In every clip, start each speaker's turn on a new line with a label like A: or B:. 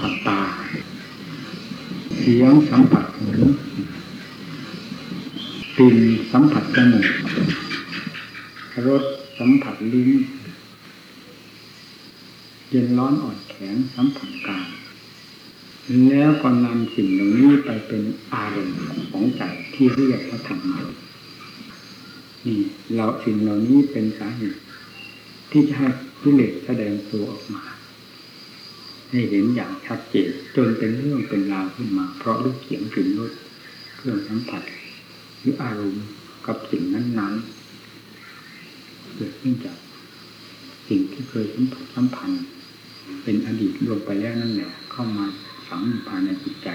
A: ผัสตา เสียงสัมผัสหูกลิ่นสัมผัสจมูกรสสัมผัสลิ้น เย็นร้อนอ่อนแข็งสัมผัสกายแล้วก็นำสิ่งเหล่านี้ไปเป็นอารมณ์ของใจที่เรียกว่าธรรมะนี่เราสิ่งเหล่านี้เป็นสาเหตุที่จะให้กิเลสแสดงตัวออกมา ให้เห็นอย่างชัดเจนจนเป็นเรื่องเป็นราวขึ้นมา เพราะรูปเสียงกลิ่นรสเครื่องสัมผัสหรืออารมณ์กับสิ่งนั้นๆเกิดขึ้นจากสิ่งที่เคยสัมผัสสัมพันธ์เป็นอดีตลงไปแล้วนั่นแหละเข้ามาฝังภายในจิตใจ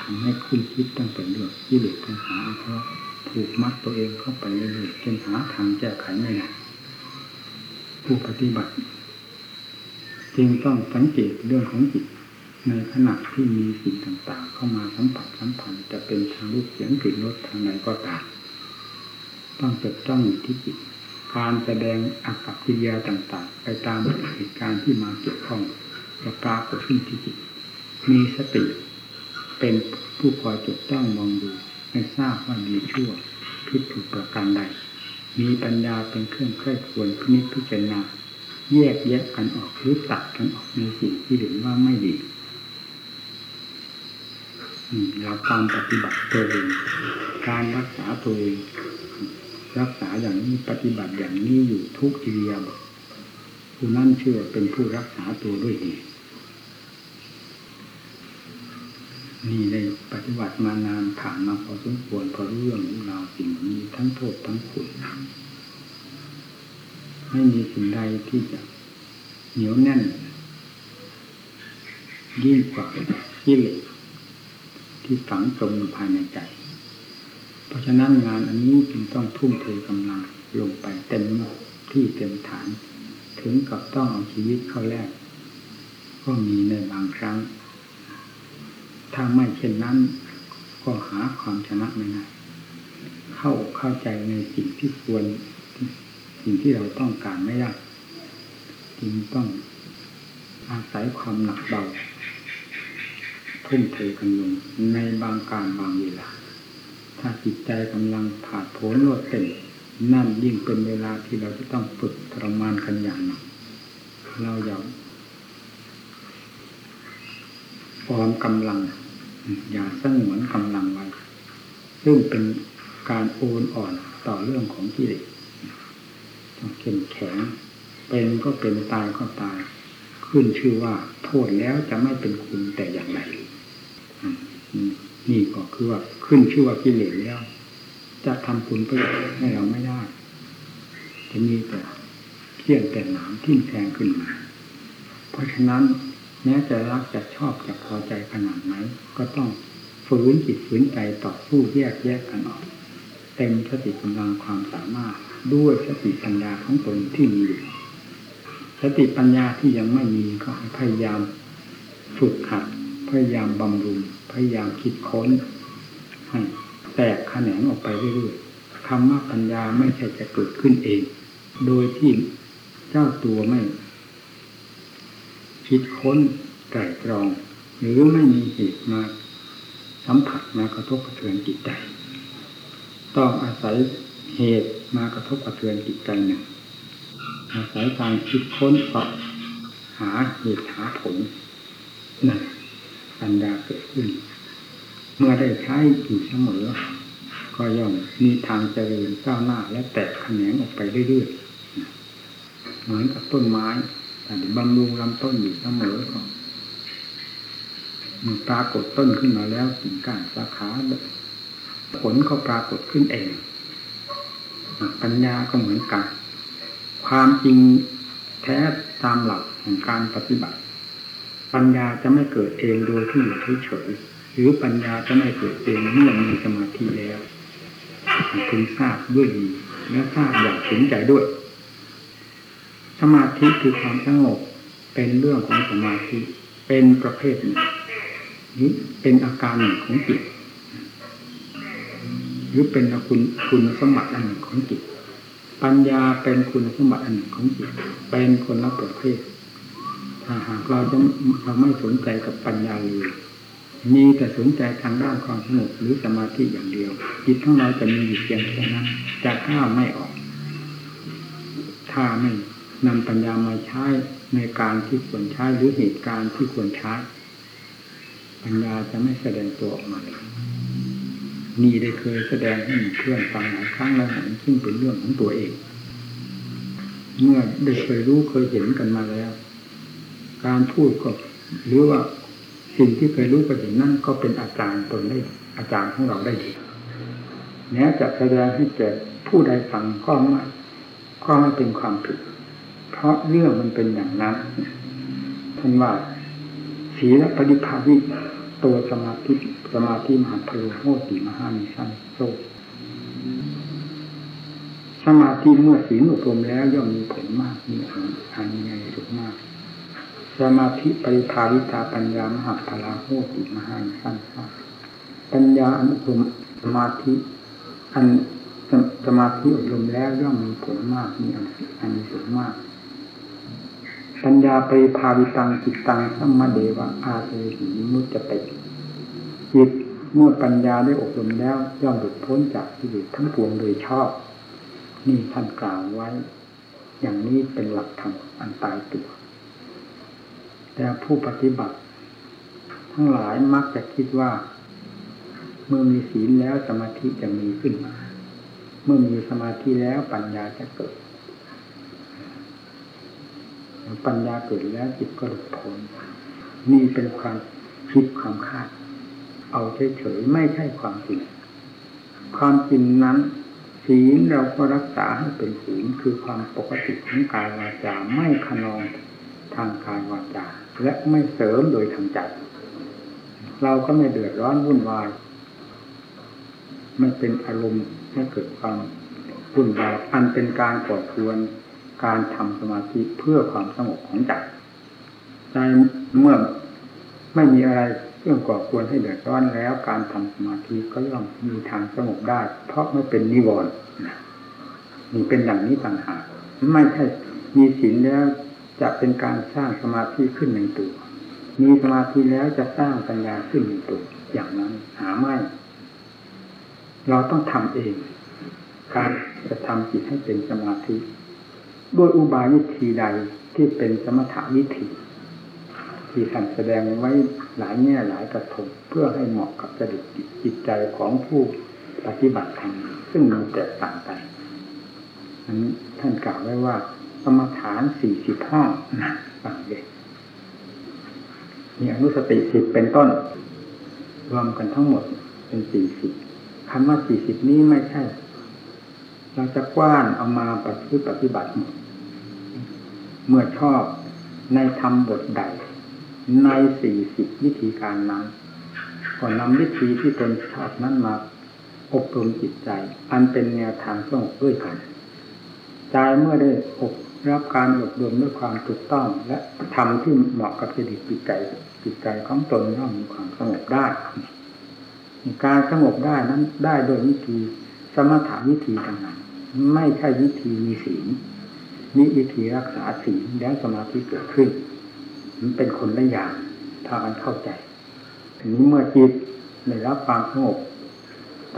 A: ทำให้คุณคิดตั้งแต่เรื่องที่เด็กปัญหาเพราะผูกมัดตัวเองเข้าไปเรื่อยๆจนหาทางแก้ไขไม่ได้ผู้ปฏิบัติ จึงต้องสังเกตเรื่องของจิต ในขณะที่มีสิ่งต่างๆ เข้ามาสัมผัสสัมพันธ์จะเป็นทางรูปเสียงกลิ่นรสทางไหนก็ตามต้องจดจ้องอยู่ที่จิตการแสดงอากับกิริยาต่างๆ ไปตามเหตุการณ์ที่มาเกี่ยวข้องจะปรากฏขึ้นที่จิต มีสติเป็นผู้คอยจดจ้องมองดูให้ทราบว่าดีชั่วผิดถูกประการใด มีปัญญาเป็นเครื่องใคร่ควรพินิจพิจารณา แยกแยะกันออกหรือตัดกันออกในสิ่งที่เห็นว่าไม่ดีเราการปฏิบัติตัวเองการรักษาตัวเองรักษาอย่างนี้ปฏิบัติอย่างนี้อยู่ทุกอิริยาบถผู้นั่นเชื่อเป็นผู้รักษาตัวด้วยดีนี่ได้ปฏิบัติมานานผ่านมาพอสมควรพอเรื่องราสิ่งนี้ทั้งโทษทั้งคุณ ไม่มีสิ่งใดที่จะเหนียวแน่น ยิ่งกว่ากิเลสที่ฝังจมอยู่ภายในใจ เพราะฉะนั้นงานอันนี้จึงต้องทุ่มเทกำลังลงไปเต็มที่เต็มฐาน ถึงกับต้องเอาชีวิตเข้าแลกก็มีในบางครั้ง ถ้าไม่เช่นนั้น ก็หาความชนะไม่ได้เข้าเข้าใจในสิ่งที่ควร สิ่งที่เราต้องการไม่ได้จึงต้องอาศัยความหนักเบาทุ่มเทกันลงในบางการบางเวลา ถ้าจิตใจกำลังผ่าโผนโลดเต็มนั่นยิ่งเป็นเวลาที่เราจะต้องฝึกทรมานกันอย่างหนักเราอย่าฟอมกำลัง อย่าสงวนกำลังไว้ ซึ่งเป็นการโอนอ่อนต่อเรื่องของกิเลส เข้มแข็ง เป็นก็เป็นตายก็ตาย ขึ้นชื่อว่าโทษแล้วจะไม่เป็นคุณแต่อย่างใดนี่ก็คือว่าขึ้นชื่อว่ากิเลสแล้ว จะทำคุณประโยชน์ให้เราไม่ได้ จะมีแต่เที่ยงแต่หนามทิ่มแทงขึ้นมา เพราะฉะนั้นแม้จะรักจะชอบจะพอใจขนาดไหนก็ต้องฝืนจิตฝืนใจต่อสู้แยกแยกกันออก เต็มสติกำลังความสามารถ ด้วยสติปัญญาของตนที่มีอยู่สติปัญญาที่ยังไม่มีก็พยายามฝึกหัด พยายามบำรุง พยายามคิดค้นให้แตกแขนงออกไปเรื่อยๆคำว่าปัญญาไม่ใช่จะเกิดขึ้นเอง โดยที่เจ้าตัวไม่ คิดค้นไตรตรอง หรือไม่มีเหตุมาสัมผัสมากระทบกระเทือนจิตใจ ต้องอาศัยเหตุ มากระทบกระเทือนจิตใจหนึ่งอาศัยการคิดค้นสอบหาเหตุหาผลนั่นปัญญาเกิดขึ้น เมื่อได้ใช้อยู่เสมอ ก็ย่อมมีทางเจริญก้าวหน้าและแตกแขนงออกไปเรื่อยๆเหมือนกับต้นไม้แต่บำรุงลำต้นอยู่เสมอก็มันปรากฏต้นขึ้นมาแล้วกิ่งก้านสาขาผลก็ปรากฏขึ้นเอง ปัญญาก็เหมือนกัน ความจริงแท้ตามหลักของการปฏิบัติ ปัญญาจะไม่เกิดเองโดยที่อยู่เฉยๆหรือปัญญาจะไม่เกิดเองเมื่อมีสมาธิแล้วพึงทราบด้วยดีและทราบอย่างถึงใจด้วย สมาธิคือความสงบเป็นเรื่องของสมาธิเป็นประเภทหนึ่งเป็นอาการหนึ่งของจิต หรือเป็นคุณคุณสมบัติอันหนึ่งของจิต ปัญญาเป็นคุณสมบัติอันหนึ่งของจิต เป็นคนละประเภทถ้าหากเราจะเราไม่สนใจกับปัญญาเลยมีแต่สนใจทางด้านความสงบหรือสมาธิอย่างเดียว จิตของเราจะมีอยู่เพียงแค่นั้นจะข้าวไม่ออก ถ้าไม่นำปัญญามาใช้ในการที่ควรใช้หรือเหตุการณ์ที่ควรใช้ปัญญาจะไม่แสดงตัวออกมาเลย นี่ได้เคยแสดงให้เพื่อนฟังหลายครั้งแล้วนซึ่งเป็นเรื่องของตัวเอง เมื่อได้เคยรู้เคยเห็นกันมาแล้ว การพูดก็หรือว่าสิ่งที่เคยรู้เคยเห็นนั่นก็เป็นอาจารย์ตนได้อาจารย์ของเราได้ดีแม้จะแสดงให้แก่ผู้ใดฟังก็ไม่ก็ไม่เป็นความผิด เพราะเรื่องมันเป็นอย่างนั้นท่านว่าศีลปฏิภาวิ ตัวสมาธิสมาธิมหาพลุโหติมหานิสันโซสมาธิเมื่อศีลอบรมแล้วย่อมมีผลมากมีอันใหญ่สุดมาก สมาธิปริภาวิตาปัญญามหาพลาโหติมหานิสันปัญญาอนุปมสมาธิอันสมาธิอบรมแล้วย่อมมีผลมากมีอันสูงมาก ปัญญาปริภาวิตังจิตตังสัมมาเดวะอาเตหิมุจเตจิตเมื่อปัญญาได้อบรมแล้ว ย่อมหลุดพ้นจากกิเลสทั้งปวงโดยชอบ นี่ท่านกล่าวไว้ อย่างนี้เป็นหลักธรรมอันตายตัว แต่ผู้ปฏิบัติ ทั้งหลายมักจะคิดว่า เมื่อมีศีลแล้วสมาธิจะมีขึ้นมา เมื่อมีสมาธิแล้วปัญญาจะเกิด ปัญญาเกิดแล้วจิตก็หลุดพ้นนี่เป็นความคิดความคาด เอาเฉยๆไม่ใช่ความจริง ความจริงนั้นศีลเราก็รักษาให้เป็นศีลคือความปกติของกายวาจาไม่ขนองทางกายวาจาและไม่เสริมโดยทางใจเราก็ไม่เดือดร้อนวุ่นวายไม่เป็นอารมณ์ให้เกิดความวุ่นวายอันเป็นการก่อควร การทำสมาธิเพื่อความสงบของใจใจเมื่อไม่มีอะไรเรื่องก่อควรให้เดือดร้อนแล้วการทำสมาธิก็ย่อมมีทางสงบได้ เพราะไม่เป็นนิวรณ์นี่เป็นอย่างนี้ต่างหากไม่ใช่มีศีลแล้วจะเป็นการสร้างสมาธิขึ้นในตัว มีสมาธิแล้วจะสร้างปัญญาขึ้นในตัว อย่างนั้นหาไม่ เราต้องทำเอง การจะทำจิตให้เป็นสมาธิ ด้วยอุบายวิธีใดที่เป็นสมถวิธี ที่ท่านแสดงไว้หลายแง่หลายกระทงเพื่อให้เหมาะกับจริตจิตใจของผู้ปฏิบัติธรรมซึ่งมันแตกต่างกันนั้นท่านกล่าวไว้ว่า สมถานสี่สิบห้านะฟังเลยมีอนุสติสิบเป็นต้น รวมกันทั้งหมดเป็นสี่สิบคำว่าสี่สิบนี้ไม่ใช่ เราจะกว้านเอามาปฏิปฏิบัติหมด เมื่อชอบในธรรมบทใด ในสี่สิบวิธีการนั้นก็นำวิธีที่ตนชอบนั้นมาอบรมจิตใจ อันเป็นแนวทางสงบด้วยกันใจเมื่อได้อบรับการอบรมด้วยความถูกต้อง และทำที่เหมาะกับจิตจิตใจจิตใจของตนย่อมมีความสงบได้การสงบได้นั้นได้โดยวิธีสมถาวิธีต่างๆไม่ใช่วิธีมีศีล นี่วิธีรักษาศีลแล้วสมาธิเกิดขึ้น มันเป็นคนละอย่างพากันเข้าใจถึงเมื่อจิตได้รับความสงบ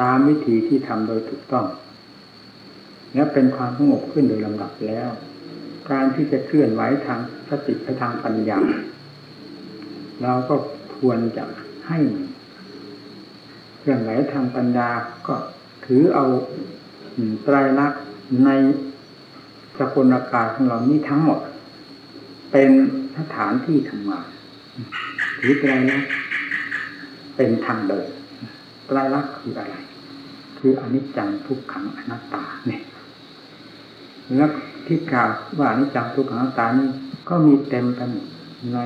A: ตามวิธีที่ทำโดยถูกต้องและเป็นความสงบขึ้นโดยลำดับแล้ว การที่จะเคลื่อนไหวทางสติและทางปัญญาเราก็ควรจะให้เคลื่อนไหวทางปัญญาก็ถือเอาไตรลักษณ์ใน สกุลกาศของเรานี้ทั้งหมด เป็นสถานที่ทำงานถือไตรลักษณ์เป็นทางเดินไตรลักษณ์คืออะไร คืออนิจจังทุกขังอนัตตาเนี่ยแล้วที่กล่าวว่าอนิจจังทุกขังอนัตตานี่ก็มีเต็มกันใน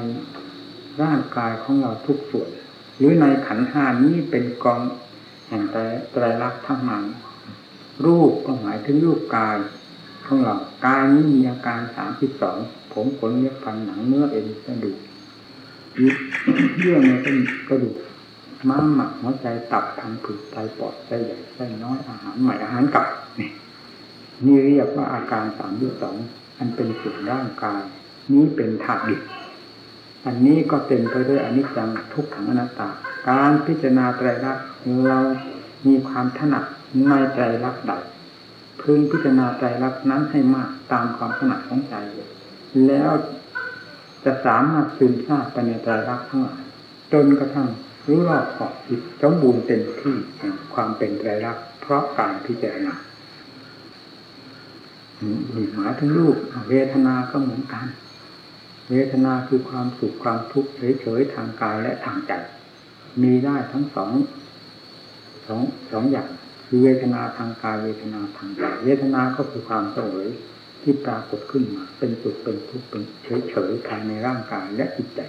A: ร่างกายของเราทุกส่วน หรือในขันห้านี้เป็นกองแห่งไตรลักษณ์ทั้งนั้นรูปก็หมายถึงรูปกาย ของเรากายนี้มีอาการสามสิบสองผมขนเล็บฟันหนังเนื้อเอ็นกระดูกเยื่อในเป็นกระดูกม้ามหมักหัวใจตับทางผืดไตปอดไตใหญ่ไตน้อยอาหารใหม่อาหารกับนี่นี่เรียกว่าอาการสามสิบสองอันเป็นส่วนร่างกาย นี้เป็นธาตุดิบอันนี้ก็เต็มไปด้วยอนิจจังทุกขังอนัตตา การพิจารณาไตรลักษณ์เรามีความถนัดในไตรลักษณ์ใด พึงพิจารณาไตรลักนั้นให้มากตามความถนัดของใจ แล้วจะสามารถซึมซาบไปในไตรลักทั้งหลายจนกระทั่งรู้รอบขอบจิตสมบูรณ์เต็มที่แห่งความเป็นไตรลักเพราะการพิจารณาหมายถึงรูปเวทนาก็เหมือนกัน เวทนาคือความสุขความทุกข์เฉยๆทางกายและทางใจ มีได้ทั้งสองสองสองอย่าง คือเวทนาทางกายเวทนาทางใจเวทนาก็คือความเสวยที่ปรากฏขึ้นมา เป็นสุขเป็นทุกข์เป็นเฉยๆภายในร่างกายและจิตใจ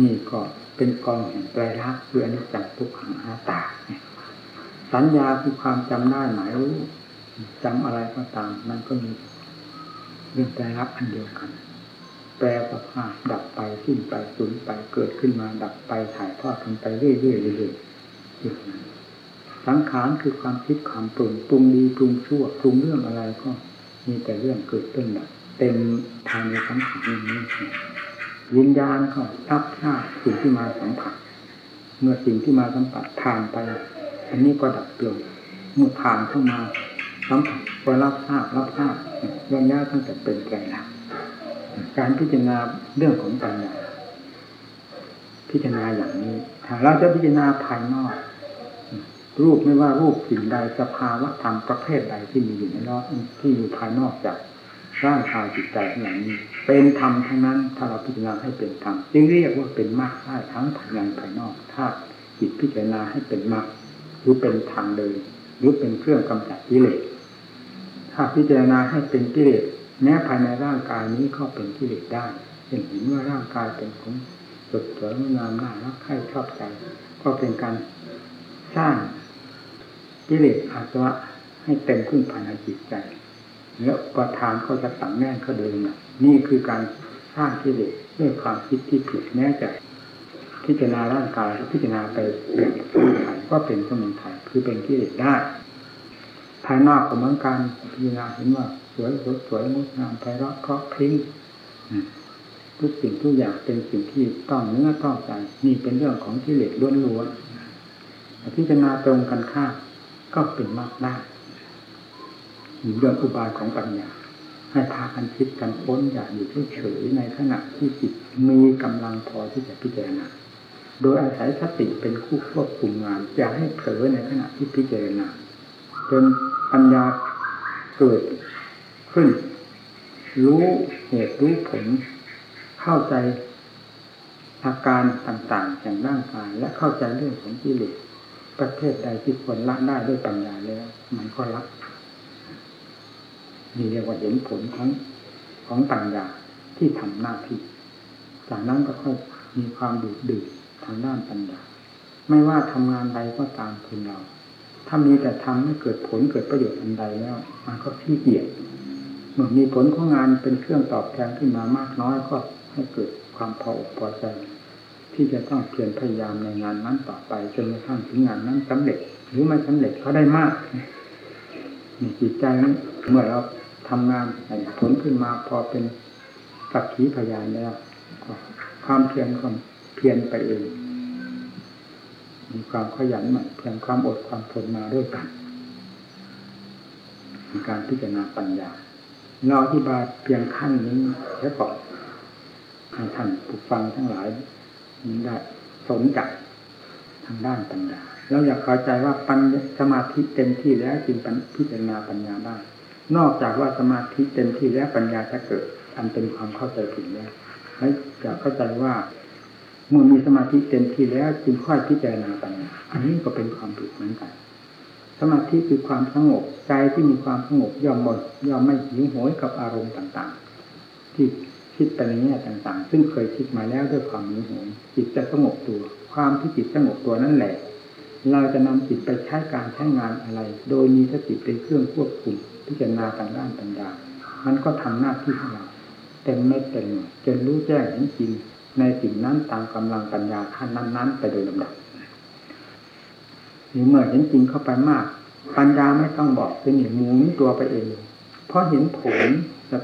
A: นี่ก็เป็นกองแห่งไตรลักษณ์คืออนิจจังทุกขังอนัตตาสัญญาคือความจำได้หมายรู้จำอะไรก็ตาม มันก็มีเรื่องไตรลักษณ์อันเดียวกัน แปลสภาพดับไปสิ้นไปสูญไปเกิดขึ้นมาดับไปถ่ายทอดกันไปเรื่อยๆเรื่อยๆอย่างนั้น สังขารคือความคิดความปรุงปรุงดีปรุงชั่วปรุงเรื่องอะไรก็มีแต่เรื่องเกิดขึ้นดับเต็มทางในสังขารนี้วิญญาณก็รับทราบสิ่งที่มาสัมผัส เมื่อสิ่งที่มาสัมผัสผ่านไป อันนี้ก็ดับเปลี่ยนเมื่อผ่านเข้ามาสัมผัสก็รับทราบรับทราบย่อมยากตั้งแต่เป็นไตรลักษณ์การพิจารณาเรื่องของปัญญาพิจารณาอย่างนี้ถ้าเราจะพิจารณาภายนอก รูปไม่ว่ารูปสิ่งใดสภาวะธรรมประเภทใดที่มีอยู่ในรอบที่อยู่ภายนอกจากร่างกายจิตใจทั้งหลานี้เป็นธรรมทั้งนั้น ถ้าเราพิจารณาให้เป็นธรรมจึงเรียกว่าเป็นมรรคได้ทั้งภายในภายนอกถ้าจิตพิจารณาให้เป็นมรรคหรือเป็นธรรมเลยหรือเป็นเครื่องกำจัดกิเลสถ้าพิจารณาให้เป็นกิเลสแม้ภายในร่างกายนี้ก็เป็นกิเลสได้เห็นเห็นว่าร่างกายเป็นของสดสวยงามน่ารักใคร่ชอบใจ ก็เป็นการสร้าง กิเลสอาสวะให้เต็มขึ้นภายในจิตใจ แล้วประธานก็จะสั่งแน่นเขาเดินนี่คือการสร้างกิเลสด้วยความคิดที่ผิดแม้จพิจารณาร่างกายพิจารณาไปอย่างสมุทัยก็เป็นสมุทัยคือเป็นกิเลสได้ภายนอกก็เหมือนกันพิจารณาเห็นว่าสวยสดสวยงดงามไพเราะเพราะพริ้งทุกสิ่งทุกอย่างเป็นสิ่งที่ต้องเนื้อต้องใจนี่เป็นเรื่องของกิเลสล้วนๆพิจารณาตรงกันข้าม ก็เป็นมากได้เรื่องอุบายของปัญญาให้พากันคิดกันค้นอย่าอยู่เฉยๆในขณะที่จิตมีกำลังพอที่จะพิจารณาโดยอาศัยสติเป็นคู่ควบคุมงาน อย่าให้เผลอในขณะที่พิจารณาจนปัญญาเกิดขึ้น รู้เหตุรู้ผล เข้าใจอาการต่างๆแห่งร่างกายและเข้าใจเรื่องของกิเลส ประเภทใดที่ควรละได้ด้วยปัญญาแล้ว มันก็ละนี่เรียกว่าเห็นผลทั้งของปัญญาที่ทำหน้าที่จากนั้นก็ค่อยมีความดูดดื่มทางด้านปัญญา ไม่ว่าทำงานใดก็ตามคุณเรา ถ้ามีแต่ทำให้เกิดผลเกิดประโยชน์อันใดแล้ว มันก็ขี้เกียจเมื่อมีผลของงานเป็นเครื่องตอบแทนขึ้นมามากน้อยก็ให้เกิดความพออกพอใจ ที่จะต้องเพียรพยายามในงานนั้นต่อไปจนกระทั่งถึงงานนั้นสำเร็จ หรือไม่สำเร็จก็ได้มากนี่จิตใจนี้เมื่อเราทำงานผลขึ้นมาพอเป็นสักขีพยานแล้วความเพียรความเพียรไปเองมีความขยันหมั่นเพียรความอดความทนมาด้วยกันมีการพิจารณาปัญญาเราอธิบายเพียงขั้นนี้แค่ก่อนท่านผู้ฟังทั้งหลาย ได้สนใจทางด้านปัญญาเราอยากเข้าใจว่าปัญสมาธิเต็มที่แล้วจึงพิจารณาปัญญาได้ นอกจากว่าสมาธิเต็มที่แล้วปัญญาจะเกิด อันเป็นความเข้าใจผิดแล้วและจะเข้าใจว่าเมื่อมีสมาธิเต็มที่แล้วจึงค่อยพิจารณาปัญญาอันนี้ก็เป็นความผิดเหมือนกัน สมาธิคือความสงบใจที่มีความสงบย่อมหมดย่อมไม่หิวโหยกับอารมณ์ต่าง ๆ ที่ คิดไปในแง่ต่างๆ ซึ่งเคยคิดมาแล้วด้วยความหิวโหยจิตจะสงบตัว ความที่จิตสงบตัวนั่นแหละ เราจะนำจิตไปใช้การใช้งานอะไร โดยมีสติเป็นเครื่องควบคุมพิจารณาทางด้านปัญญามันก็ทำหน้าที่ของเราเต็มเม็ดเต็มหน่วยจนรู้แจ้งเห็นจริงในสิ่งนั้นตามกำลังปัญญาขั้นนั้นๆ ไปโดยลำดับนี่เมื่อเห็นจริงเข้าไปมาก ปัญญาไม่ต้องบอกเป็นหมุนตัวไปเอง เพราะเห็นผลจะ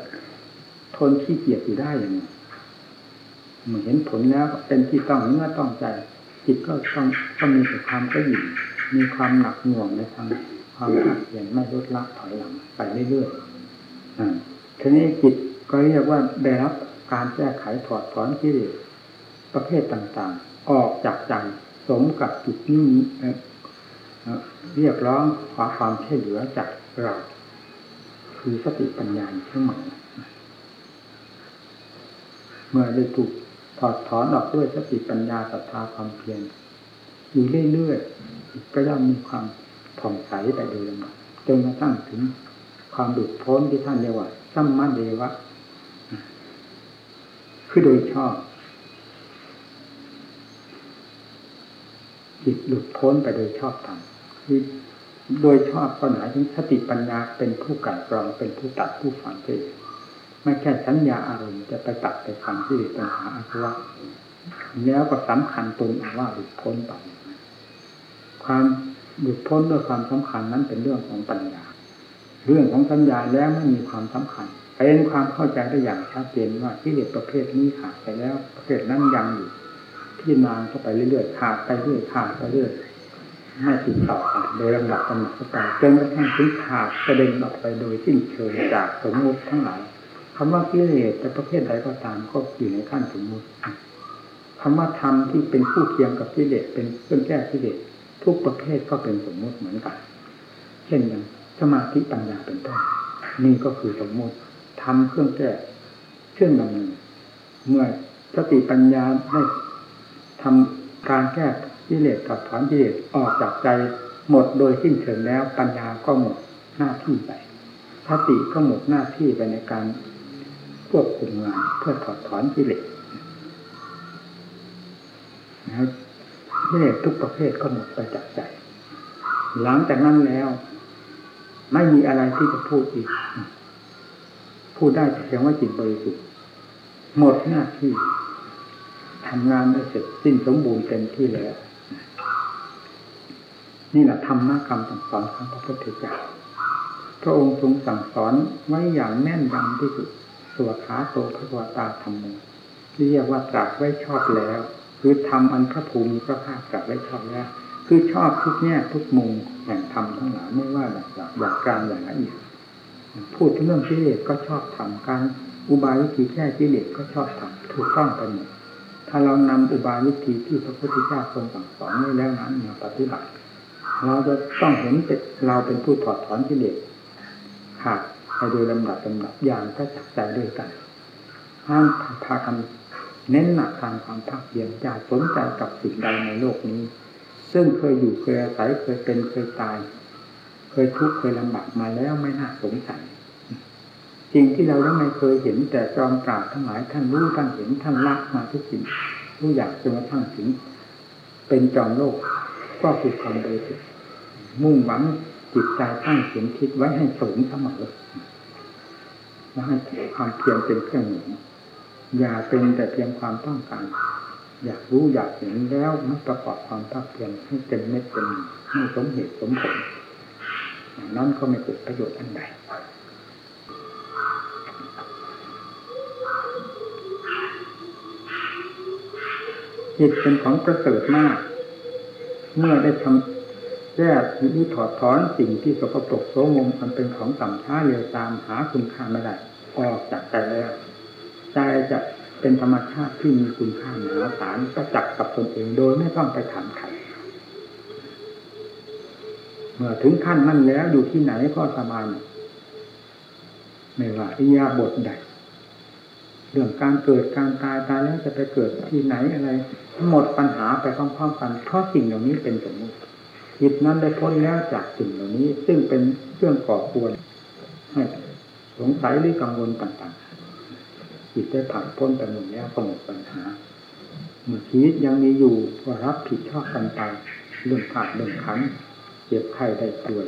A: ทนขี้เกียจอยู่ได้อย่างนี้เมื่อเห็นผลแล้วเป็นที่ต้องเนื้อต้องใจ จิตก็ต้องก็มีแต่ความก็ยิ่งมีความหนักหน่วงในทางความภาคเพียรไม่ลดละถอยหลังไปเรื่อยๆอ่าทีนี้จิตก็เรียกว่าได้รับการแก้ไขถอดถอนกิเลสประเภทต่างๆ ออกจากใจสมกับจุดนี้เรียกร้องขอความช่วยเหลือจากเรา คือสติปัญญาทั้งหมด เมื่อได้ถูกถอดถอนออกด้วยสติปัญญาศรัทธาความเพียรอยู่เรื่อยๆก็ย่อมมีความผ่องใสไปโดยลำดับจนกระทั่งถึงความดุดพ้นที่ท่านเรียกว่าสัมมาเดวะคือโดยชอบจิตหลุดพ้นไปโดยชอบธรรมคือโดยชอบก็หมายถึงสติปัญญาเป็นผู้กันกรองเป็นผู้ตัดผู้ฝังเจ ไม่แค่สัญญาอารมณ์จะไปตัดไปฝังที่ปัญหาอาสวะแล้วก็สำคัญตนว่าหลุดพ้นไปความหลุดพ้นด้วยความสำคัญนั้นเป็นเรื่องของปัญญา เรื่องของสัญญาแล้วไม่มีความสำคัญเป็นความเข้าใจได้อย่างชัดเจนว่าที่เด็ประเภทนี้ขาดไปแล้วประเภทนั้นยังอยู่ที่นานเข้าไปเรื่อยๆขาดไปเรื่อยขาดไปเรื่อยไม่ติดต่อกันโดยลำดับกันเข้าไปจนกระทั่งถึงขาดกระเด็นออกไปโดยสิ้นเชิงจากสมมติทั้งหลาย คำว่ากิเลสแต่ประเภทใดก็ตามก็อยู่ในขั้นสมมติคำว่าธรรมที่เป็นคู่เคียงกับกิเลสเป็นเครื่องแก้กิเลสทุกประเภทก็เป็นสมมติเหมือนกัน เช่นอย่างสมาธิปัญญาเป็นต้นนี่ก็คือสมมติทำเครื่องแก้เครื่องดำเนินเมื่อสติปัญญาได้ทำการแก้กิเลสกับถอนกิเลสออกจากใจหมดโดยสิ้นเชิงแล้วปัญญาก็หมดหน้าที่ไปสติก็หมดหน้าที่ไปในการ ควบคุมงานเพื่อถอดถอนกิเลสนะครับกิเลสทุกประเภทก็หมดไปจากใจ หลังจากนั้นแล้ว ไม่มีอะไรที่จะพูดอีก พูดได้เพียงว่าจิตบริสุทธิ์หมดหน้าที่ทำงานได้เสร็จสิ้นสมบูรณ์เต็มที่แล้วนี่แหละธรรมะคำสั่งสอนของพระพุทธเจ้าพระองค์ทรงสั่งสอนไว้อย่างแน่นยำที่สุด สวขาโตพระวตาธรรมโมที่เรียกว่าตรัสไว้ชอบแล้ว คือทำอันพระภูมิพระภาคตรัสไว้ชอบแล้ว คือชอบทุกแง่ทุกมุมแห่งธรรมทั้งหลายไม่ว่าแบบแบบกลางอย่างละเอียดพูดถึงเรื่องกิเลสก็ชอบทำการอุบายวิธีแก้กิเลสก็ชอบทำถูกต้องไปหมดถ้าเรานำอุบายวิธีที่พระพุทธเจ้าทรงสั่งสอนไว้แล้วนั้นมาปฏิบัติ เราจะต้องเห็นเราเป็นผู้ถอดถอนกิเลสขาด โดยลำดับลำดับอย่างก็จักใจด้วยกันห้ามพากันเน้นหนักทางความภาคเพียรอย่าสนใจกับสิ่งใดในโลกนี้ ซึ่งเคยอยู่เคยอาศัยเคยเป็นเคยตาย เคยทุกข์เคยลำบากมาแล้วไม่น่าสงสัยสิ่งที่เรายังไม่เคยเห็นแต่จอมปราบทั้งหลายท่านรู้ท่านเห็นท่านละมาทุกสิ่งทุกอย่างจนกระทั่งถึง เป็นจอมโลกก็คือความบริสุทธิ์มุ่งหวังจิตใจตั้งเข็มคิดไว้ให้สูงเสมอ และให้ความเพียรเป็นเครื่องหนุนอย่าเป็นแต่เพียงความต้องการ อยากรู้อยากเห็นแล้วไม่ประกอบความภาคเพียรให้เต็มเม็ดเต็มให้สมเหตุสมผลนั้นก็ไม่เกิดประโยชน์อันใดจิตเป็นของประเสริฐมาก เมื่อได้ทำ แก้หรือถอดถอนสิ่งที่สกปรกโสมมมันเป็นของต่ำช้าเร็วตามหาคุณค่าไม่ได้ออกจากใจแล้วใจจะเป็นธรรมชาติที่มีคุณค่ามหาศาลประจักษ์กับตนเองโดยไม่ต้องไปถามใครเมื่อถึงขั้นนั้นแล้วอยู่ที่ไหนก็สบายไม่ว่าอิยาบทใดเรื่องการเกิดการตายตายแล้วจะไปเกิดที่ไหนอะไร หมดปัญหาไปพร้อมๆกันเพราะสิ่งเหล่านี้เป็นสมมติ จิตนั้นได้พ้นแล้วจากสิ่งเหล่านี้ ซึ่งเป็นเรื่องก่อควรให้สงสัยหรือกังวลต่างๆ จิตได้ผ่านพ้นไปหมดแล้วก็หมดปัญหาเมื่อชีวิตยังมีอยู่ก็รับผิดชอบกันไปเรื่องขาดเรื่องขันเจ็บไข้ได้ป่วย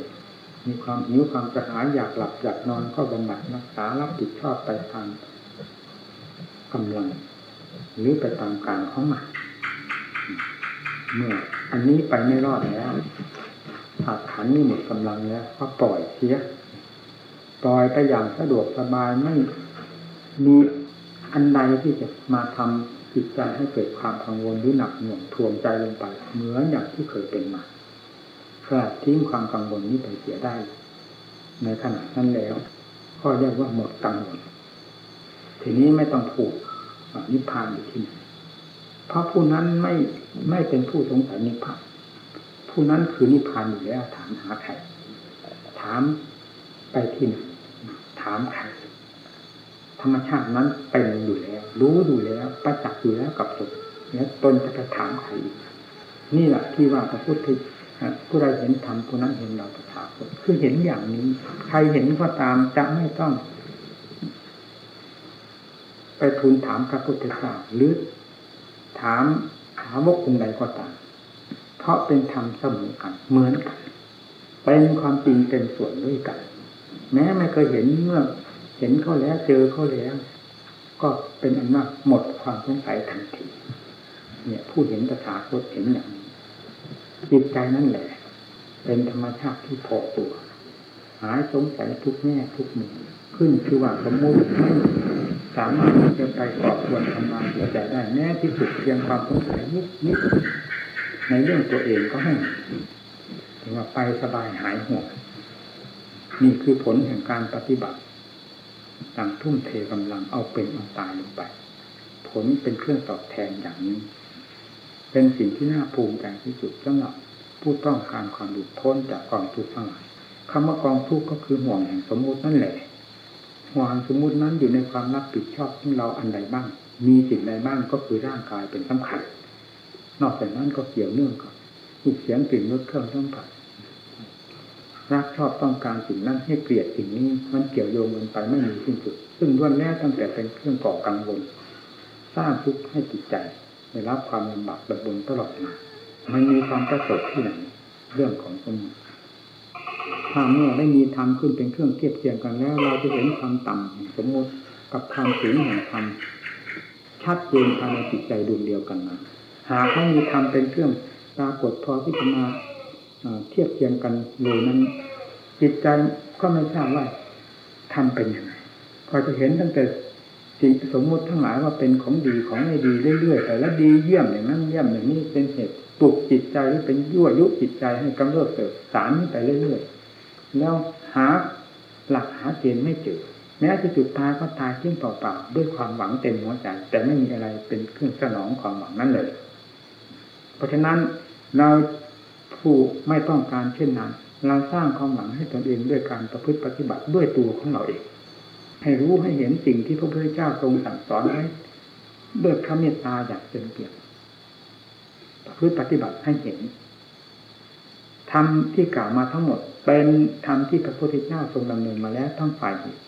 A: มีความหิวความกระหายอยากหลับอยากนอนก็บำบัดรักษารับผิดชอบไปทางกำลังหรือไปตามการของมัน เมื่ออันนี้ไปไม่รอดแล้วถ้าขันนี่หมดกำลังแล้วก็ปล่อยเสียปล่อยไปอย่างสะดวกสบายไม่มีอันใดที่จะมาทจิตใจให้เกิดความกังวลหรือหนักหน่วงทวงใจลงไป เหมือนอย่างที่เคยเป็นมาสลัดทิ้งความกังวลนี้ไปเสียได้ ในขณะนั้นแล้วก็เรียกว่าหมดกังวลทีนี้ไม่ต้องผูกนิพพานอยู่ที่ไหน เพราะผู้นั้นไม่ไม่เป็นผู้สงสัยนิพพานผู้นั้นคือนิพพานอยู่แล้วถามหาใครถามไปที่ไหนถามใครธรรมชาตินั้นเป็นอยู่แล้ว รู้อยู่แล้วประจักษ์อยู่แล้วกับตนแล้วตนจะไปถามใครอีกนี่แหละที่ว่าพระพุทธผู้ใดเห็นธรรมผู้นั้นเห็นเราตถาคตคือเห็นอย่างนี้ ใครเห็นก็ตามจะไม่ต้อง ไปทูลถามพระพุทธเจ้าหรือ ถามถามวกองค์ใดก็ตามเพราะเป็นธรรมเสมอกัน เหมือนกัน เป็นความจริงเป็นส่วนด้วยกัน แม้ไม่เคยเห็นเมื่อเห็นเขาแล้วเจอเขาแล้ว ก็เป็นอันว่าหมดความสงสัยทันที เนี่ย ผู้เห็นตถาคตเห็นอย่างนี้จิตใจนั่นแหละ เป็นธรรมชาติที่พอตัว หายสงสัยทุกแง่ทุกมุม ขึ้นคือว่าสมมุติไม่สามารถที่จะไปกอบควรทำงานหัวใจได้แม้ที่สุดเพียงความสงสัยนิดนิดในเรื่องตัวเองก็ให้ถึงว่าไปสบายหายห่วงนี่คือผลแห่งการปฏิบัติต่างทุ่มเทกำลังเอาเป็นเอาตายลงไป ผลเป็นเครื่องตอบแทนอย่างนี้ เป็นสิ่งที่น่าภูมิใจที่สุดสำหรับผู้ต้องการความหลุดพ้นจากกองทุกข์ทั้งหลายคำว่ากองทุกข์ก็คือห่วงแห่งสมมตินั่นแหละ ห่วงสมมุตินั้นอยู่ในความรับผิดชอบของเราอันใดบ้าง มีสิ่งใดบ้างก็คือร่างกายเป็นสำคัญ นอกจากนั้นก็เกี่ยวเนื่องกับรูปเสียงกลิ่นรสเครื่องสัมผัสรักชอบต้องการสิ่งนั้นให้เกลียดสิ่งนี้มันเกี่ยวโยงกันไปไม่มีสิ้นสุด ซึ่งล้วนแล้วตั้งแต่เป็นเครื่องก่อกังวลสร้างทุกข์ให้จิตใจได้รับความลำบากระบนตลอดมามันมีความประสบที่ไหนเรื่องของสมมติ ถ้าเมื่อได้มีธรรมขึ้นเป็นเครื่องเทียบเทียงกันแล้ว เราจะเห็นความต่ำแห่งสมมติกับความสูงแห่งธรรมชัดเจนภายในจิตใจดวงเดียวกันมาหากไม่มีธรรมเป็นเครื่องปรากฏพอที่จะมาเทียบเทียงกันเลยนั้น จิตใจก็ไม่ทราบว่าทำเป็นยังไงพอจะเห็นตั้งแต่สิ่งสมมุติทั้งหลายว่าเป็นของดีของไม่ดีเรื่อยๆไปแล้วดีเยี่ยมอย่างนั้นเยี่ยมอย่างนี้เป็นเหตุปลุกจิตใจหรือเป็นยั่วยุจิตใจให้กำเริบเติบสารนี้ไปเรื่อยๆ แล้วหาหลักหาเกณฑ์ไม่เจอแม้จะจุดตายก็ตายทิ้งเปล่าๆด้วยความหวังเต็มหัวใจแต่ไม่มีอะไรเป็นเครื่องสนองความหวังนั้นเลย เพราะฉะนั้นเราผู้ไม่ต้องการเช่นนั้น เราสร้างความหวังให้ตนเองด้วยการประพฤติปฏิบัติด้วยตัวของเราเอง ให้รู้ให้เห็นสิ่งที่พระพุทธเจ้าทรงสั่งสอนไว้ด้วยพระเมตตาอย่างเต็มเปี่ยมประพฤติปฏิบัติให้เห็นธรรมที่กล่าวมาทั้งหมด เป็นธรรมที่พระพุทธเจ้าทรงดำเนินมาแล้วทั้งฝ่ายเหตุ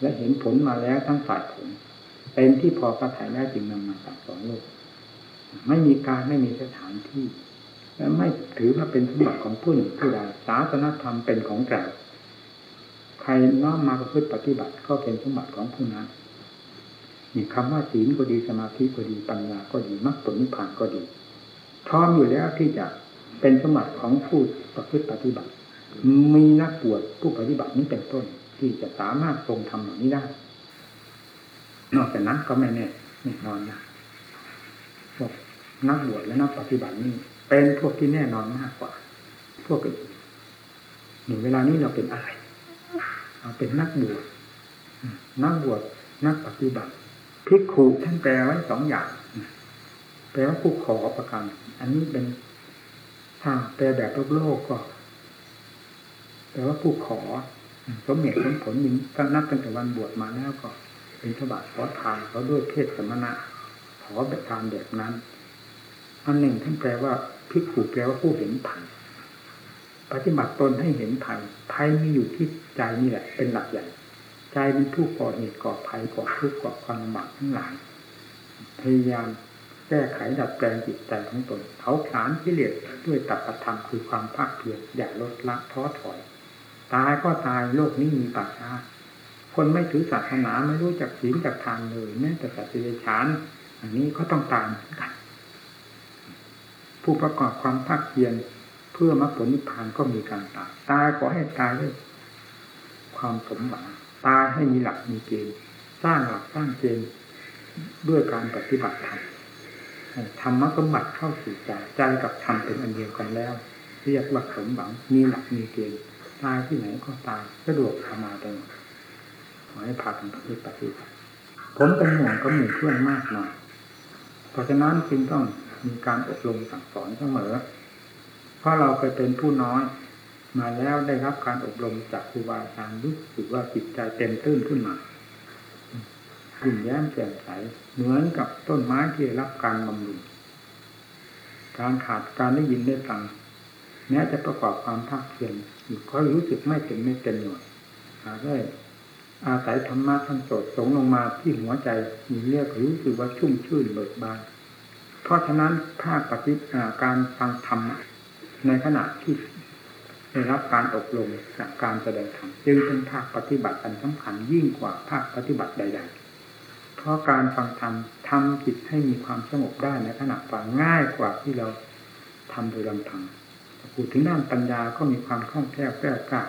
A: และเห็นผลมาแล้วทั้งฝ่ายผล เป็นที่พอประทัยแล้จึงนำมาสั่งสอนโลก ไม่มีการไม่มีสถานที่ และไม่ถือว่าเป็นสมบัติของผู้หนึ่งผู้ใดศาสนธรรมเป็นของเราใครน้อมมาประพฤติปฏิบัติก็เป็นสมบัติของผู้นั้นนี่คำว่าศีลก็ดีสมาธิก็ดีปัญญาก็ดีมรรคผลนิพพานก็ดี พร้อมอยู่แล้วที่จะเป็นสมบัติของผู้ประพฤติปฏิบัติ มีนักบวชผู้ปฏิบัตินี้เป็นต้น ที่จะสามารถทรงทำเหล่านี้ได้ นอกจากนั้นก็ไม่แน่แน่นอนนะพวกนักบวชและนักปฏิบัตินี่เป็นพวกที่แน่นอนมากกว่า พวกอื่นหนึ่งเวลานี้เราเป็นอะไรเราเป็นนักบวชนักบวชนักปฏิบัติพิกขุท่านแปลไว้สองอย่างแปลว่าผู้ขอประกัน อันนี้เป็นถ้าแปลแบบโลกโลกก็ แปลว่าผู้ขอสมเหตุสมผลยิ่งตั้งนับตั้งแต่วันบวชมาแล้วก็เป็นฉบับขอทานเขาด้วยเพศสมณะขอแบบทานแบบนั้น อันหนึ่งท่านแปลว่าพิกขุแปลว่าผู้เห็นภัยปฏิบัติตนให้เห็นภัยภัยมีอยู่ที่ใจนี่แหละ เป็นหลักใหญ่ใจเป็นผู้ก่อเหตุก่อภัยก่อทุกข์ก่อความลำบากทั้งหลายพยายามแก้ไขดัดแปลงจิตใจของตนเผาผลาญกิเลสด้วยตัปธรรมคือความภาคเพียรอย่าลดละท้อถอย ตายก็ตายโลกนี้มีปัจจัยคนไม่ถือศาสนาไม่รู้จักศีลจักทานเลยแม้แต่สัตว์เดรัจฉาน อันนี้ก็ต้องตายเหมือนกัน ผู้ประกอบความภาคเพียรเพื่อมรรคผลนิพพานก็มีการตายตายขอให้ตายด้วยความสมหวังตายให้มีหลักมีเกณฑ์สร้างหลักสร้างเกณฑ์ด้วยการปฏิบัติธรรมธรรมสมบัติเข้าสู่ใจใจกับธรรมเป็นอันเดียวกันแล้ว เรียกว่าสมหวังมีหลักมีเกณฑ์ ตายที่ไหนก็ตายสะดวกสมาไปหมดขอให้พากันปฏิบัติผมเป็นห่วงก็มู่เพื่อนมากหน่อยเพราะฉะนั้นจึงต้องมีการอบรมสั่งสอนเสมอ เพราะเราเคยเป็นผู้น้อย มาแล้วได้รับการอบรมจากครูบาอาจารย์รู้สึกว่าจิตใจเต็มตื้นขึ้นมายิ้มแย้มแจ่มใสเหมือนกับต้นไม้ที่ได้รับการบำรุงการขาดการได้ยินได้ฟัง แม้จะประกอบความภาคเพียรก็รู้สึกไม่เต็มไม่เต็มหน่วยหาได้อาศัยธรรมะท่านโสดสงลงมาที่หัวใจมีเรียกรู้สึกว่าชุ่มชื่นเบิกบาน เพราะฉะนั้นภาคปฏิการฟังธรรมในขณะที่ได้รับการอบรมจากการแสดงธรรมจึงเป็นภาคปฏิบัติอันสำคัญยิ่งกว่าภาคปฏิบัติใด ๆ เพราะการฟังธรรมทำจิตให้มีความสงบได้ในขณะฟังง่ายกว่าที่เราทำโดยลำพัง พูดถึงด้านปัญญาก็มีความคล่องแคล่วแกล้วกล้า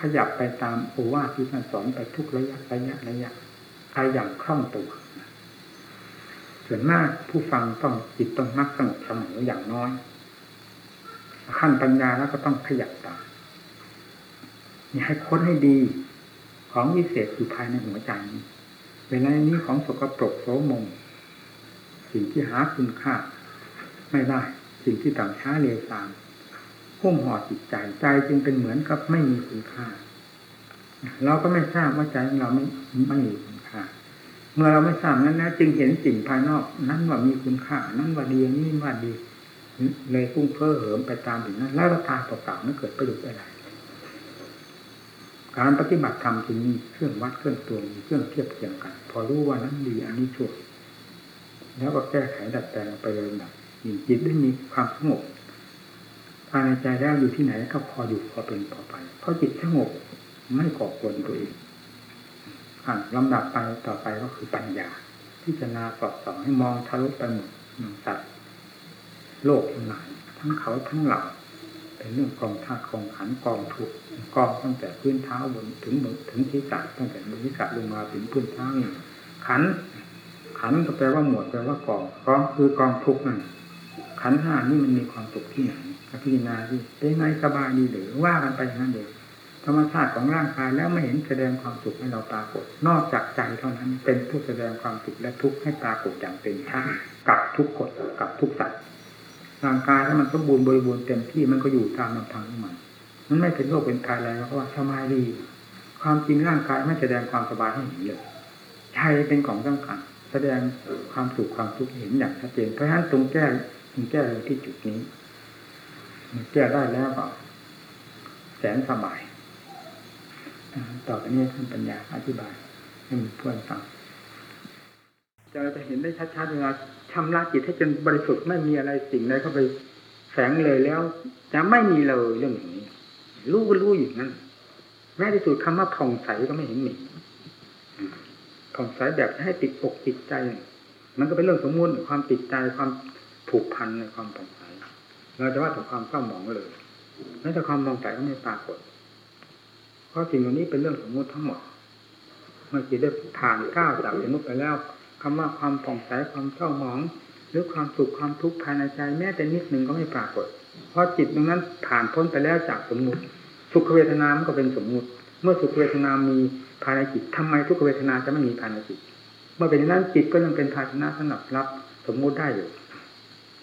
A: ขยับไปตามโอวาทที่ท่านสอนไปทุกระยะระยะระยะไปอย่างคล่องตัวส่วนมากผู้ฟังต้องจิตต้องมักสงบเสมออย่างน้อย ขั้นปัญญาแล้วก็ต้องขยับตามนี่ให้ค้นให้ดีของวิเศษอยู่ภายในหัวใจนี้เวลานี้ของสกปรกโสมมสิ่งที่หาคุณค่าไม่ได้ สิ่งที่ต่ำช้าเลวทรามหุ้มห่อจิตใจใจจึงเป็นเหมือนกับไม่มีคุณค่า เราก็ไม่ทราบว่าใจของเราไม่ไม่มีคุณค่า เมื่อเราไม่ทราบนั้นนะจึงเห็นสิ่งภายนอก นั้นว่ามีคุณค่า นั้นว่าดีนี่ว่าดีเลยพุ่งเพ้อเหิมไปตามอย่างนั้น แล้วราคาเปล่าๆนั้นเกิดประโยชน์อะไรการปฏิบัติธรรมจึงมีเครื่องวัดเครื่องตวงมีเครื่องเทียบเทียงกัน พอรู้ว่านั้นดีอันนี้ชั่วแล้วก็แก้ไขดัดแปลงไปเลย นะจิตได้มีความสงบภายในใจแล้วอยู่ที่ไหนก็พออยู่พอเป็นพอไป เพราะจิตสงบไม่ก่อกวนตัวเองอะลำดับไปต่อไปก็คือปัญญา พิจารณาสอบสองให้มองทะลุไปหมดสัตว์โลกทั้งหลายทั้งเขาทั้งเหล่าเป็นเรื่องกองธาตุกองขันกองถูกกองตั้งแต่พื้นเท้าบนถึงบนถึงที่สัตตั้งแต่บนที่สัตลงมาถึงพื้นเท้านี่ขันขันก็แปลว่าหมวดแปลว่ากองกองคือกองทุกนั่น ขันห้านี่มันมีความสุขที่ไหนพิจารณาที่เป็นไงสบายดีหรือว่ากันไปอย่างนั้นเองธรรมชาติของร่างกายแล้วไม่เห็นแสดงความสุขให้เราปรากฏ นอกจากใจเท่านั้นเป็นผู้แสดงความสุขและทุกข์ให้ปรากฏอย่างเป็นท่ากับทุกคนกับทุกสัตว์ร่างกายถ้ามันสมบูรณ์บริบูรณ์เต็มที่มันก็อยู่ตามลำพังของมัน มันไม่เป็นโรคเป็นภัยอะไรเพราะว่าสบายดี ความจริงร่างกายไม่แสดงความสบายให้เห็นเลยใจเป็นของสำคัญแสดงความสุขความทุกข์เห็นอย่างชัดเจนเพราะฉะนั้นตรงแก้ ตรงแก้ลยที่จุดนี้แก้ได้แล้วก็ แสนสบายต่อไปนี้ท่านปัญญาอธิบายให้เพื่อนฟังจะจะเห็นได้ชัดๆเวลาชำระจิตให้จนบริสุทธิ์ไม่มีอะไรสิ่งใดเข้าไปแฝงเลยแล้ว จะไม่มีเลยเรื่องอย่างนี้ รู้ก็รู้อย่างนั้นแม้ที่สุดคำว่าผ่องใสก็ไม่เห็นมีผ่องใสแบบให้ติดอกติดใจ มันก็เป็นเรื่องสมมุติความติดใจความ ผูกพันในความผ่องใสเราจะว่าถึงความเศร้าหมองเลยแม้แต่ความมองใสก็ไม่ปรากฏ เพราะสิ่งเหล่านี้เป็นเรื่องสมมติทั้งหมด เมื่อจิตได้ผ่านก้าวจากสมมติไปแล้วคำว่าความผ่องใสความเศร้าหมอง หรือความสุขความทุกข์ภายในใจ แม้แต่นิดหนึ่งก็ไม่ปรากฏ เพราะจิตตรงนั้นผ่านพ้นไปแล้วจากสมมติ สุขเวทนามันก็เป็นสมมุติ เมื่อสุขเวทนามีภายในจิตทำไมทุกเวทนาจะไม่มีภายในจิต เมื่อเป็นนั้นจิตก็ยังเป็นภาชนะสำหรับรับสมมุติได้อยู่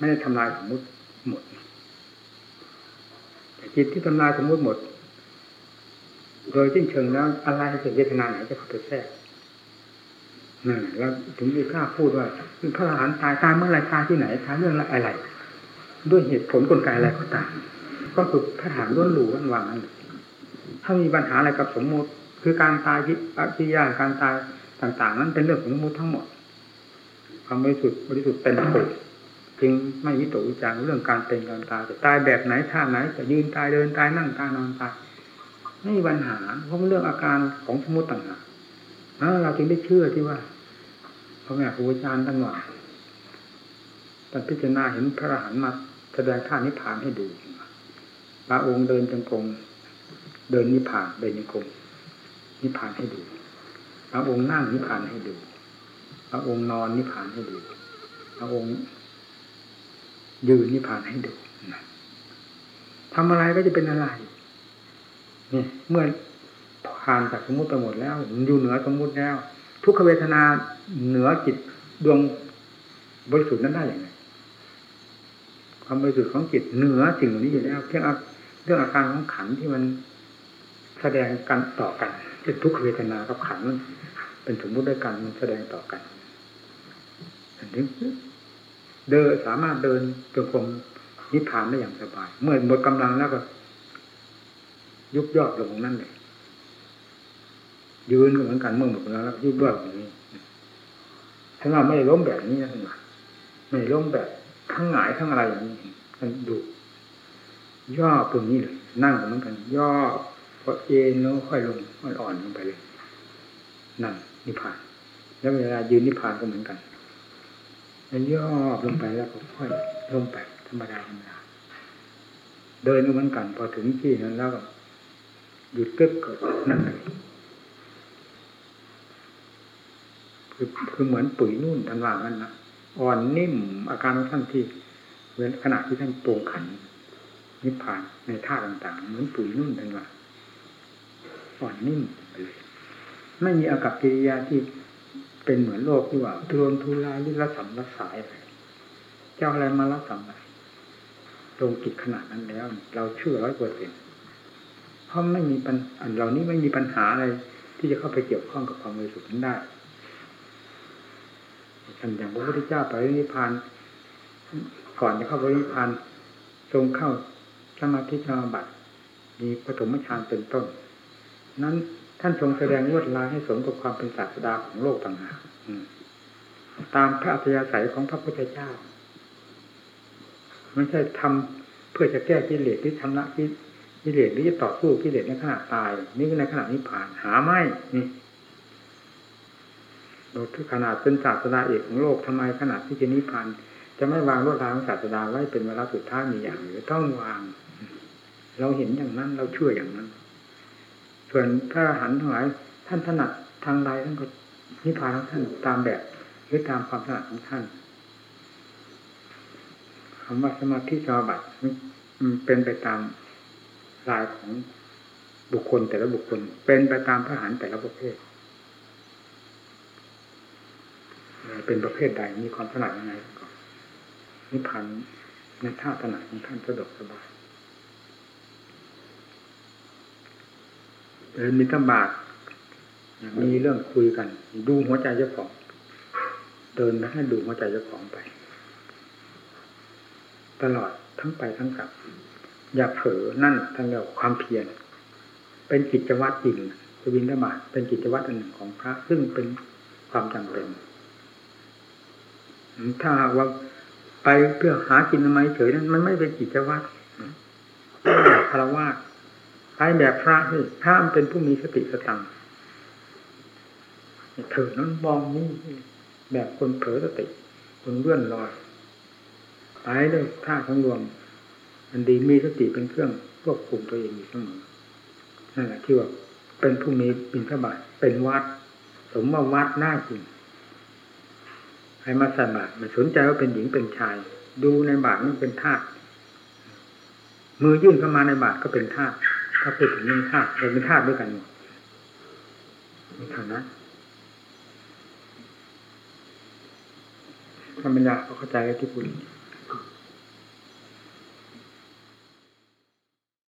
A: ไม่ได้ทำลายสมมุติหมดจิตที่ทำลายสมมติหมด โดยสิ้นเชิงแล้วอะไรจะเวทนาไหนจะเข้าไปแทรกนั่นแล้วถึงมีข้าพูดว่าพระอรหันต์ตายตายเมื่อไรตายที่ไหนตายเรื่องอะไร ด้วยเหตุผลกลไกอะไรก็ตามก็คือพระฐานล้วนหลูวันวางนั้นถ้ามีปัญหาอะไรกับสมมุติ คือการตายพิจิยาการตายต่าง ๆ นั้นเป็นเรื่องของสมมุติทั้งหมด ความบริสุทธิ์บริสุทธิ์เป็นถูก จึงไม่วิตกวิจารเรื่องการเป็นการตายจะตายแบบไหนท่าไหนจะยืนตายเดินตายนั่งตายนอนตายไม่มีปัญหาเพราะเรื่องอาการของสมมติต่างหากเราจึงได้เชื่อที่ว่าพระแม่ครูอาจารย์ตั้งหว่าตอนพิจารณาเห็นพระอรหันต์มาแสดงท่านิพพานให้ดูพระองค์เดินจงกรมเดินนิพพานเดินนิกรมนิพพานให้ดูพระองค์นั่งนิพพานให้ดูพระองค์นอนนิพพานให้ดูพระองค์ ยืนนิพพานให้ดูนะทำอะไรก็จะเป็นอะไรเนี่ยเมื่อผ่านจากสมมติไปหมดแล้วอยู่เหนือสมมติแล้ว ทุกขเวทนาเหนือจิตดวงบริสุทธิ์นั้นได้อย่างไรความบริสุทธิ์ของจิตเหนือสิ่งเหล่านี้อยู่แล้วเรื่องเรื่องอาการของขันที่มันแสดงกันต่อกันเช่นทุกขเวทนากับขันธ์มันเป็นสมมุติด้วยกันมันแสดงต่อกันอันนี้ เดินสามารถเดินจงกรมนิพพานได้อย่างสบาย เมื่อหมดกำลังแล้วก็ ยุบยอดลงนั่นเลยยืนก็เหมือนกันเมื่อหมดกำลังแล้วยุบยอดอย่างนี้ถ้าเราไม่ล้มแบบนี้นะท่านไม่ล้มแบบทั้งหงายทั้งอะไรอย่างนี้มันดูย่อตรงนี้เลยนั่งเหมือนกัน ย่อพอเอ็นแล้วค่อยลงอ่อนลงไปเลยนั่นนิพพาน แล้วเวลายืนนิพพานก็เหมือนกัน แล้วย่อลงไปแล้วก็ค่อยลงไปธรรมดาธรรมดาเดินก็เหมือนกันพอถึงที่นั้นแล้วก็หยุดกึกก็นั่นเลยคือคือเหมือนปุ๋ยนุ่นทันว่างั้นนะอ่อนนิ่มอาการของท่านที่เว้นขณะที่ท่านโปร่งขันนิพพานในท่าต่างๆ เหมือนปุ๋ยนุ่นทันว่าอ่อนนิ่มไปเลยไม่มีอากับกิริยาที่ เป็นเหมือนโลกที่ว่าทุรนทุรายหรือระสำระสายอะไรเจ้าอะไรมาระสำอะไรตรงกิจขนาดนั้นแล้ว เราเชื่อร้อยเปอร์เซ็นต์เพราะไม่มีปัญอันเหล่านี้ไม่มีปัญหาอะไรที่จะเข้าไปเกี่ยวข้องกับความบริสุทธิ์นั้นได้ท่านอย่างพระพุทธเจ้าไปนิพพานก่อนจะเข้าไปนิพพานทรงเข้าสมาธิสมาบัติมีปฐมฌานเป็นต้น นั้น ท่านทรงแสดงลวดลายให้สมกับความเป็นศาสดาของโลกต่างหากตามพระอัธยาศัยของพระพุทธเจ้าไม่ใช่ทำเพื่อจะแก้กิเลสหรือทำละกิเลสหรือจะต่อสู้กิเลสในขณะตาย นี่ในขณะนี้ผ่านหาไม่นี่โดยที่ขนาดเป็นศาสดาเอกของโลกทำไมขนาดที่จะนิพพานจะไม่วางลวดลายของศาสดาไว้เป็นเวลาสุดท้ายมีอย่างหรือต้องวาง เราเห็นอย่างนั้นเราเชื่ออย่างนั้น ส่วนพระอรหันต์ทั้งหลายท่านถนัดทางใดท่านก็นิพพานของท่านตามแบบหรือตามความถนัดของท่านคำว่าสมาธิสมาบัติมันเป็นไปตามลายของบุคคลแต่ละบุคคล เป็นไปตามพระหันแต่ละประเภท เป็นประเภทใดมีความถนัดยังไงก็นิพพานในท่าถนัดของท่านสะดวกสบาย เออมีตบาทมีเรื่องคุยกัน ดูหัวใจเจ้าของ เดินไปให้ดูหัวใจเจ้าของไป ตลอดทั้งไปทั้งกลับ อย่าเผลอนั่นทั้งเรียกความเพียรเป็นกิจวัตรจริงจะวินธบาตเป็นกิจวัตรอันหนึ่งของพระ ซึ่งเป็นความจำเป็น ถ้าว่าไปเพื่อหากินทำไมเฉยนั้นมันไม่เป็นกิจวัตรแบบคารวะ ไปแบบพระนี่พระมันเป็นผู้มีสติสตังเถิดนั้นมองนี่แบบคนเผลอสติ คนเลื่อนลอยไปด้วยท่าทั้งรวมอันดีมีสติเป็นเครื่องควบคุมตัวเองอยู่เสมอนั่นแหละที่ว่าเป็นผู้มีบินสบายเป็นวัด สมว่าวัดน้าจริงใครมาส่บาตรไม่สนใจว่าเป็นหญิงเป็นชาย ดูในบาตรมันเป็นธาตุมือยื่นเข้ามาในบาตรก็เป็นธาตุ ถ้าพูดถึงเรื่องธาตุเราเป็นธาตุด้วยกันนี่เท่านะธรรมญาเขาเข้าใจที่พูด